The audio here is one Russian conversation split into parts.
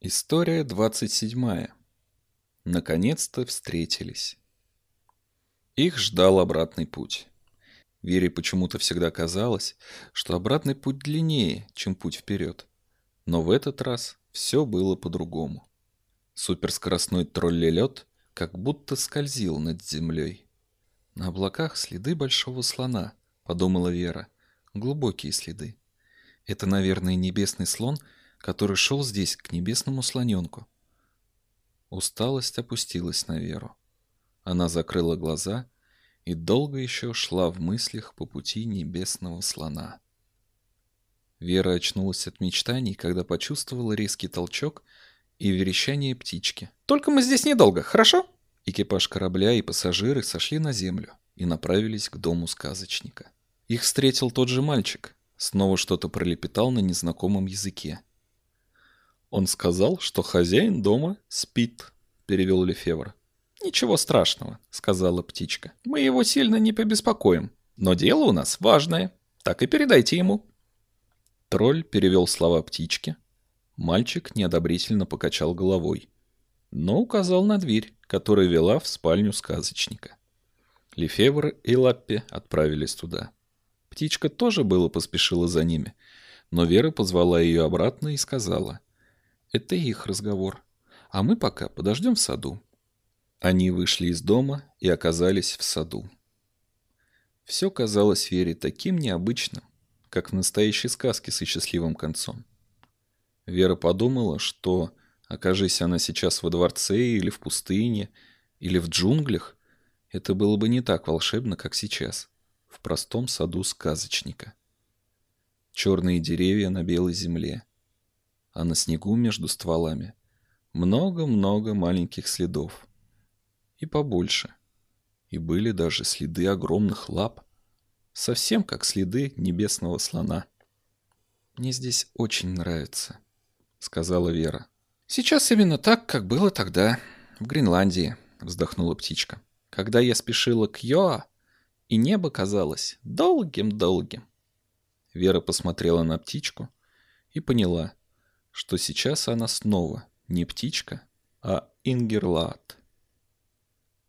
История 27. Наконец-то встретились. Их ждал обратный путь. Вере почему-то всегда казалось, что обратный путь длиннее, чем путь вперед. Но в этот раз все было по-другому. Суперскоростной троллелед как будто скользил над землей. На облаках следы большого слона, подумала Вера. Глубокие следы. Это, наверное, небесный слон — который шел здесь к небесному слоненку. Усталость опустилась на Веру. Она закрыла глаза и долго еще шла в мыслях по пути небесного слона. Вера очнулась от мечтаний, когда почувствовала резкий толчок и верещание птички. «Только мы здесь недолго, хорошо?» Экипаж корабля и пассажиры сошли на землю и направились к дому сказочника. Их встретил тот же мальчик, снова что-то пролепетал на незнакомом языке. «Он сказал, что хозяин дома спит», — перевел Лефевр. «Ничего страшного», — сказала птичка. «Мы его сильно не побеспокоим. Но дело у нас важное. Так и передайте ему». Тролль перевел слова птички. Мальчик неодобрительно покачал головой, но указал на дверь, которая вела в спальню сказочника. Лефевр и Лаппи отправились туда. Птичка тоже было поспешила за ними, но Вера позвала ее обратно и сказала — это их разговор. А мы пока подождем в саду. Они вышли из дома и оказались в саду. Все казалось Вере таким необычным, как в настоящей сказке с счастливым концом. Вера подумала, что, окажись она сейчас во дворце или в пустыне, или в джунглях, это было бы не так волшебно, как сейчас, в простом саду сказочника. Черные деревья на белой земле, а на снегу между стволами много-много маленьких следов. И побольше. И были даже следы огромных лап, совсем как следы небесного слона. «Мне здесь очень нравится», — сказала Вера. «Сейчас именно так, как было тогда, в Гренландии», — вздохнула птичка. «Когда я спешила к Йоа, и небо казалось долгим-долгим». Вера посмотрела на птичку и поняла, что сейчас она снова не птичка, а Ингерлат.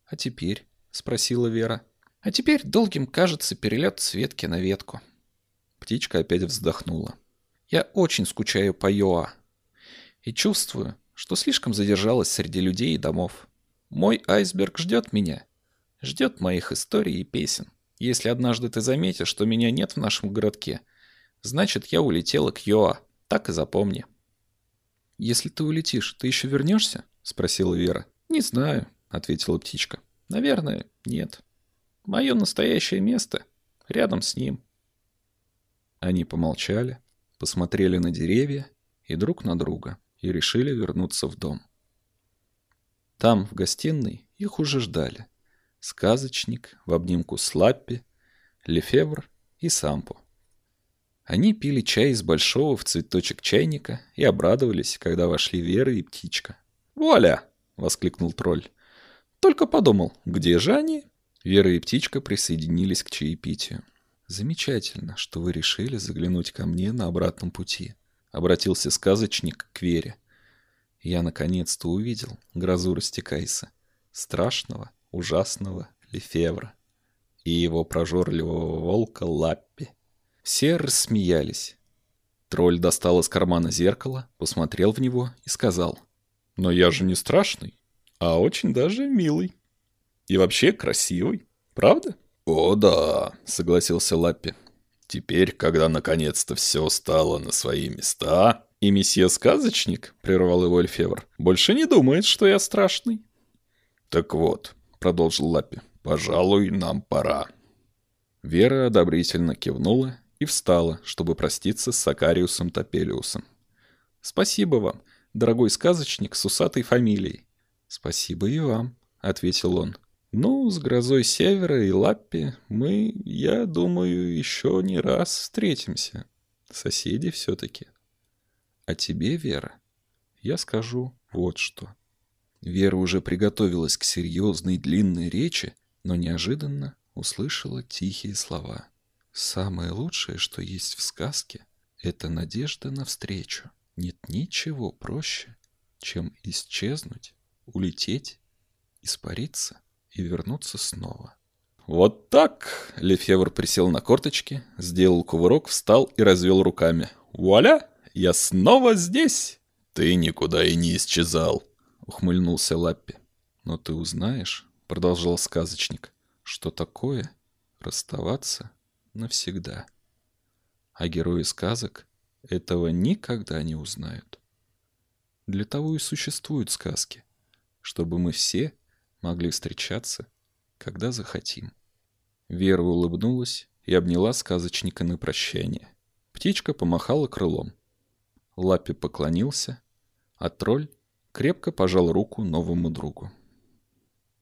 «А теперь?» — спросила Вера. «А теперь долгим кажется перелет с ветки на ветку». Птичка опять вздохнула. «Я очень скучаю по Йоа. И чувствую, что слишком задержалась среди людей и домов. Мой айсберг ждет меня. Ждет моих историй и песен. Если однажды ты заметишь, что меня нет в нашем городке, значит, я улетела к Йоа. Так и запомни». «Если ты улетишь, ты еще вернешься?» — спросила Вера. «Не знаю», — ответила птичка. «Наверное, нет. Мое настоящее место рядом с ним». Они помолчали, посмотрели на деревья и друг на друга и решили вернуться в дом. Там, в гостиной, их уже ждали. Сказочник в обнимку с Лаппи, Лефевр и Сампо. Они пили чай из большого в цветочек чайника и обрадовались, когда вошли Вера и Птичка. «Вуаля!» — воскликнул тролль. «Только подумал, где же они?» Вера и Птичка присоединились к чаепитию. «Замечательно, что вы решили заглянуть ко мне на обратном пути», — обратился сказочник к Вере. «Я наконец-то увидел грозу Растекайса, страшного, ужасного Лефевра и его прожорливого волка Лаппи. Все рассмеялись. Тролль достал из кармана зеркало, посмотрел в него и сказал. «Но я же не страшный, а очень даже милый. И вообще красивый, правда?» «О да», — согласился Лаппи. «Теперь, когда наконец-то все стало на свои места...» «И месье Сказочник», — прервал его Эльфевр, — «больше не думает, что я страшный». «Так вот», — продолжил Лаппи, — «пожалуй, нам пора». Вера одобрительно кивнула и встала, чтобы проститься с Сакариусом Топелиусом. «Спасибо вам, дорогой сказочник с усатой фамилией». «Спасибо и вам», — ответил он. «Ну, с грозой севера и Лаппи мы, я думаю, еще не раз встретимся. Соседи все-таки. А тебе, Вера, я скажу вот что». Вера уже приготовилась к серьезной длинной речи, но неожиданно услышала тихие слова. Самое лучшее, что есть в сказке, это надежда на встречу. Нет ничего проще, чем исчезнуть, улететь, испариться и вернуться снова. «Вот так!» — Лефевр присел на корточки, сделал кувырок, встал и развел руками. «Вуаля! Я снова здесь!» «Ты никуда и не исчезал!» — ухмыльнулся Лаппи. «Но ты узнаешь, — продолжал сказочник, — что такое расставаться навсегда. А герои сказок этого никогда не узнают. Для того и существуют сказки, чтобы мы все могли встречаться, когда захотим. Вера улыбнулась и обняла сказочника на прощание. Птичка помахала крылом. Лаппи поклонился, а тролль крепко пожал руку новому другу.